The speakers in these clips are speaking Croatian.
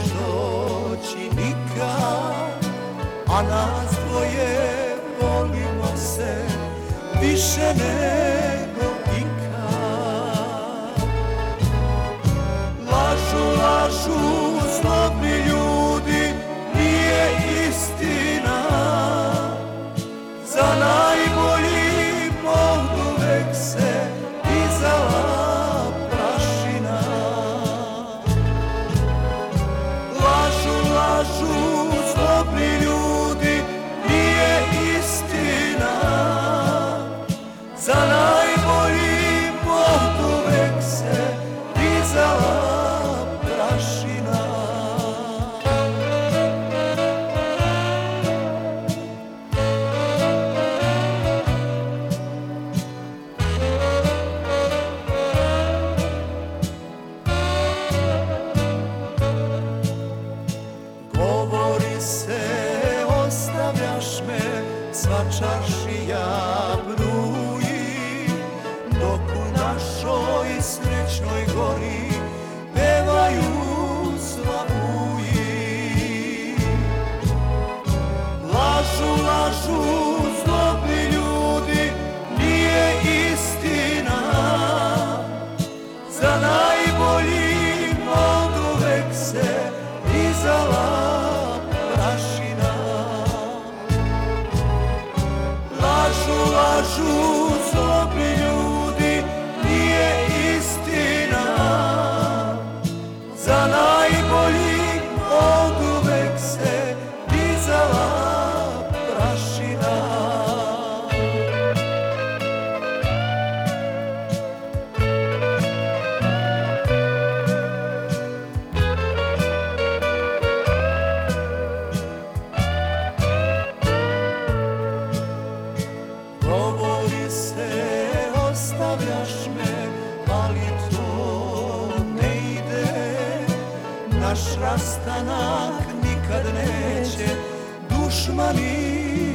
nećeš doći nikad A nas dvoje volimo se više ne ostavljaš me, sva čaršija bruji, dok u našoj srećnoj gori pevaju Lažu, zlobni ljudi, nije istina, za najbolji mod uvek se dizala se, ostavljaš me, ali to ne ide. Naš rastanak nikad neće dušmani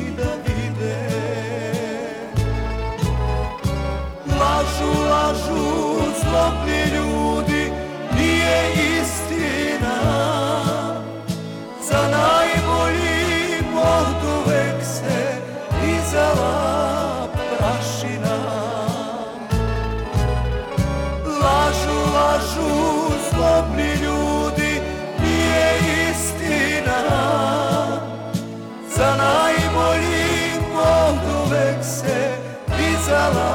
Za